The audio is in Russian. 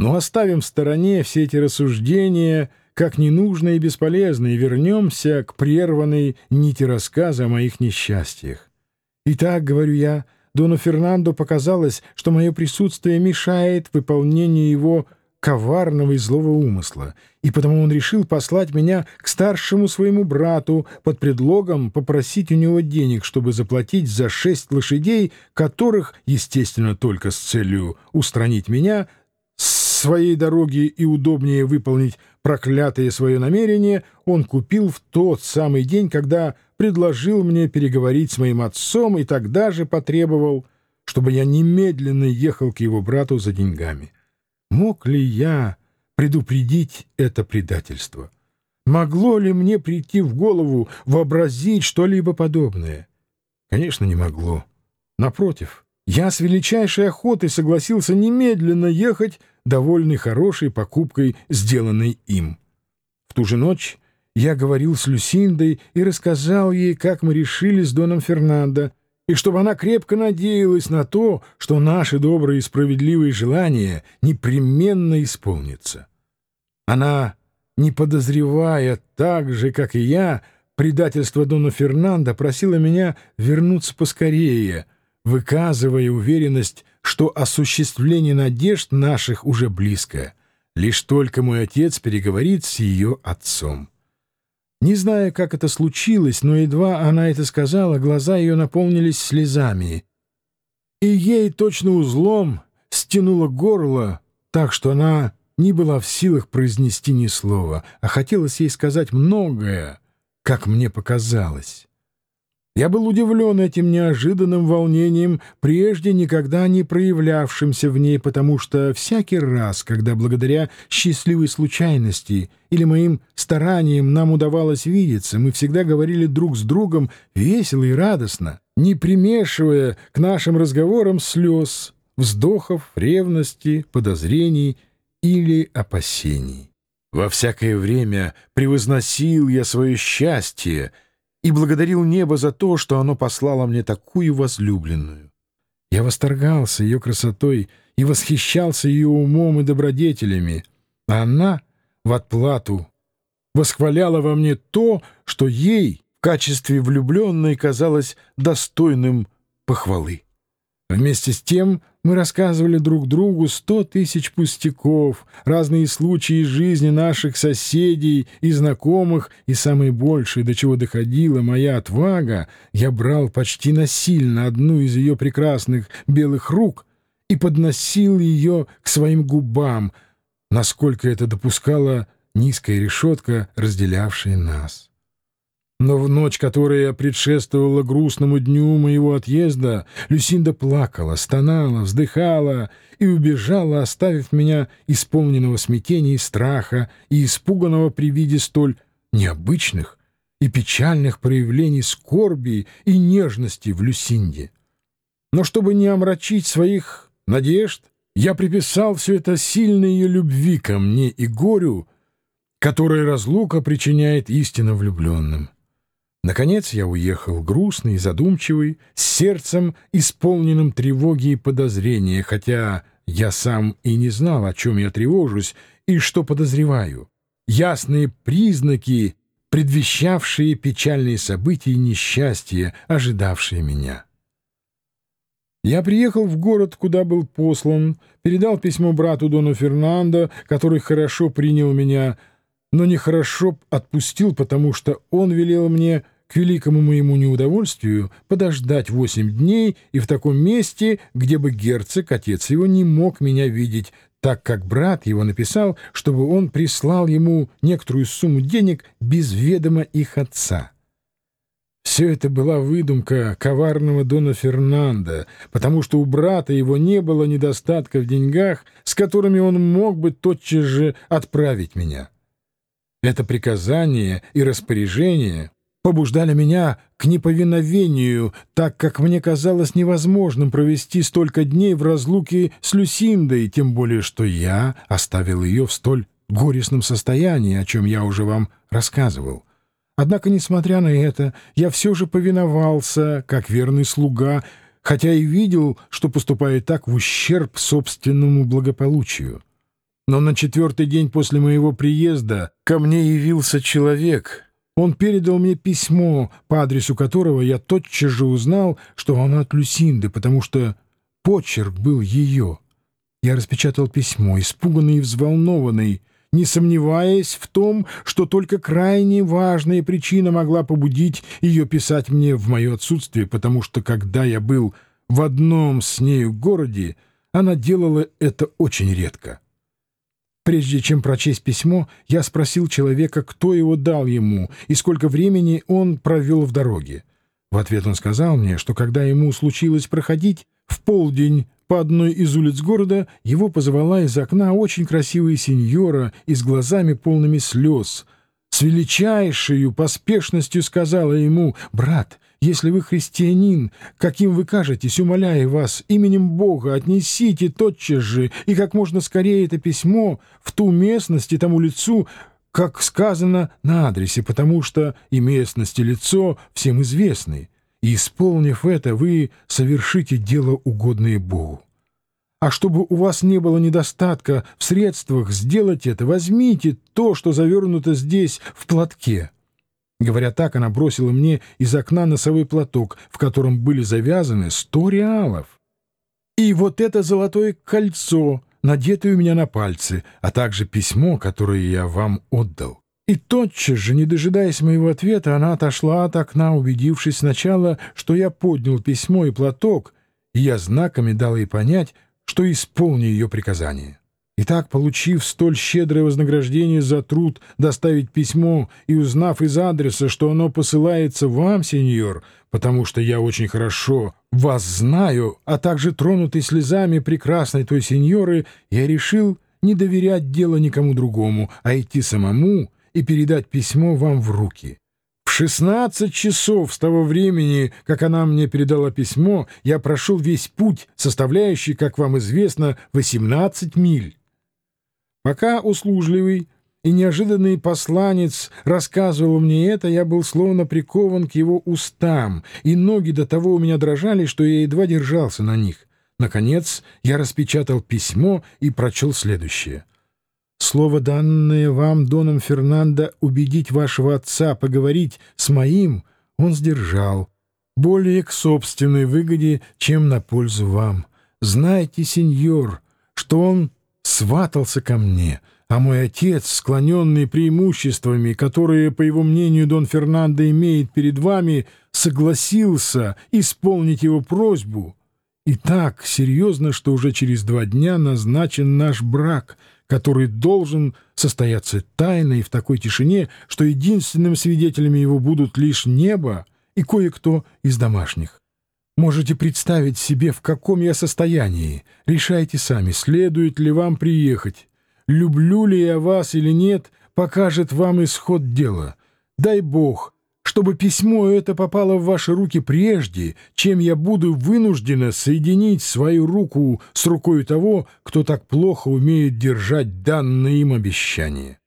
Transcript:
Но оставим в стороне все эти рассуждения, как ненужные и бесполезные, вернемся к прерванной нити рассказа о моих несчастьях. Итак, говорю я, Дону Фернандо показалось, что мое присутствие мешает выполнению его коварного и злого умысла, и потому он решил послать меня к старшему своему брату под предлогом попросить у него денег, чтобы заплатить за шесть лошадей, которых, естественно, только с целью устранить меня, своей дороги и удобнее выполнить проклятое свое намерение, он купил в тот самый день, когда предложил мне переговорить с моим отцом и тогда же потребовал, чтобы я немедленно ехал к его брату за деньгами. Мог ли я предупредить это предательство? Могло ли мне прийти в голову вообразить что-либо подобное? Конечно, не могло. Напротив, я с величайшей охотой согласился немедленно ехать, довольный хорошей покупкой, сделанной им. В ту же ночь я говорил с Люсиндой и рассказал ей, как мы решили с Доном Фернандо, и чтобы она крепко надеялась на то, что наши добрые и справедливые желания непременно исполнятся. Она, не подозревая так же, как и я, предательство Дона Фернандо, просила меня вернуться поскорее, выказывая уверенность, что осуществление надежд наших уже близко, лишь только мой отец переговорит с ее отцом. Не знаю, как это случилось, но едва она это сказала, глаза ее наполнились слезами. И ей точно узлом стянуло горло, так что она не была в силах произнести ни слова, а хотелось ей сказать многое, как мне показалось. Я был удивлен этим неожиданным волнением, прежде никогда не проявлявшимся в ней, потому что всякий раз, когда благодаря счастливой случайности или моим стараниям нам удавалось видеться, мы всегда говорили друг с другом весело и радостно, не примешивая к нашим разговорам слез, вздохов, ревности, подозрений или опасений. Во всякое время превозносил я свое счастье — и благодарил небо за то, что оно послало мне такую возлюбленную. Я восторгался ее красотой и восхищался ее умом и добродетелями, а она в отплату восхваляла во мне то, что ей в качестве влюбленной казалось достойным похвалы. Вместе с тем мы рассказывали друг другу сто тысяч пустяков, разные случаи из жизни наших соседей и знакомых, и самое большее, до чего доходила моя отвага, я брал почти насильно одну из ее прекрасных белых рук и подносил ее к своим губам, насколько это допускала низкая решетка, разделявшая нас. Но в ночь, которая предшествовала грустному дню моего отъезда, Люсинда плакала, стонала, вздыхала и убежала, оставив меня исполненного смятения и страха и испуганного при виде столь необычных и печальных проявлений скорби и нежности в Люсинде. Но чтобы не омрачить своих надежд, я приписал все это сильной ее любви ко мне и горю, которое разлука причиняет истинно влюбленным. Наконец я уехал грустный задумчивый, с сердцем, исполненным тревоги и подозрения, хотя я сам и не знал, о чем я тревожусь и что подозреваю. Ясные признаки, предвещавшие печальные события и несчастья, ожидавшие меня. Я приехал в город, куда был послан, передал письмо брату Дону Фернандо, который хорошо принял меня, но нехорошо отпустил, потому что он велел мне, к великому моему неудовольствию, подождать восемь дней и в таком месте, где бы герцог, отец его, не мог меня видеть, так как брат его написал, чтобы он прислал ему некоторую сумму денег без ведома их отца. Все это была выдумка коварного Дона Фернанда, потому что у брата его не было недостатка в деньгах, с которыми он мог бы тотчас же отправить меня. Это приказание и распоряжение побуждали меня к неповиновению, так как мне казалось невозможным провести столько дней в разлуке с Люсиндой, тем более что я оставил ее в столь горестном состоянии, о чем я уже вам рассказывал. Однако, несмотря на это, я все же повиновался, как верный слуга, хотя и видел, что поступает так в ущерб собственному благополучию. Но на четвертый день после моего приезда ко мне явился человек. Он передал мне письмо, по адресу которого я тотчас же узнал, что оно от Люсинды, потому что почерк был ее. Я распечатал письмо, испуганный и взволнованный, не сомневаясь в том, что только крайне важная причина могла побудить ее писать мне в мое отсутствие, потому что, когда я был в одном с нею городе, она делала это очень редко. Прежде чем прочесть письмо, я спросил человека, кто его дал ему и сколько времени он провел в дороге. В ответ он сказал мне, что когда ему случилось проходить в полдень по одной из улиц города его позвала из окна очень красивая сеньора и с глазами полными слез. С величайшей поспешностью сказала ему «Брат, если вы христианин, каким вы кажетесь, умоляю вас, именем Бога отнесите тотчас же и как можно скорее это письмо в ту местность и тому лицу, как сказано на адресе, потому что и местность, и лицо всем известны и, исполнив это, вы совершите дело, угодное Богу. А чтобы у вас не было недостатка в средствах сделать это, возьмите то, что завернуто здесь в платке». Говоря так, она бросила мне из окна носовой платок, в котором были завязаны сто реалов. И вот это золотое кольцо, надетое у меня на пальцы, а также письмо, которое я вам отдал. И тотчас же, не дожидаясь моего ответа, она отошла от окна, убедившись сначала, что я поднял письмо и платок, и я знаками дал ей понять, что исполню ее приказание. Итак, получив столь щедрое вознаграждение за труд доставить письмо и узнав из адреса, что оно посылается вам, сеньор, потому что я очень хорошо вас знаю, а также тронутый слезами прекрасной той сеньоры, я решил не доверять дело никому другому, а идти самому и передать письмо вам в руки. В 16 часов с того времени, как она мне передала письмо, я прошел весь путь, составляющий, как вам известно, 18 миль. Пока услужливый и неожиданный посланец рассказывал мне это, я был словно прикован к его устам, и ноги до того у меня дрожали, что я едва держался на них. Наконец я распечатал письмо и прочел следующее. Слово, данное вам, Доном Фернандо, убедить вашего отца поговорить с моим, он сдержал. Более к собственной выгоде, чем на пользу вам. Знайте, сеньор, что он сватался ко мне, а мой отец, склоненный преимуществами, которые, по его мнению, Дон Фернандо имеет перед вами, согласился исполнить его просьбу. И так серьезно, что уже через два дня назначен наш брак — который должен состояться тайно и в такой тишине, что единственными свидетелями его будут лишь небо и кое-кто из домашних. Можете представить себе, в каком я состоянии. Решайте сами, следует ли вам приехать. Люблю ли я вас или нет, покажет вам исход дела. Дай Бог, чтобы письмо это попало в ваши руки прежде, чем я буду вынуждена соединить свою руку с рукой того, кто так плохо умеет держать данное им обещание.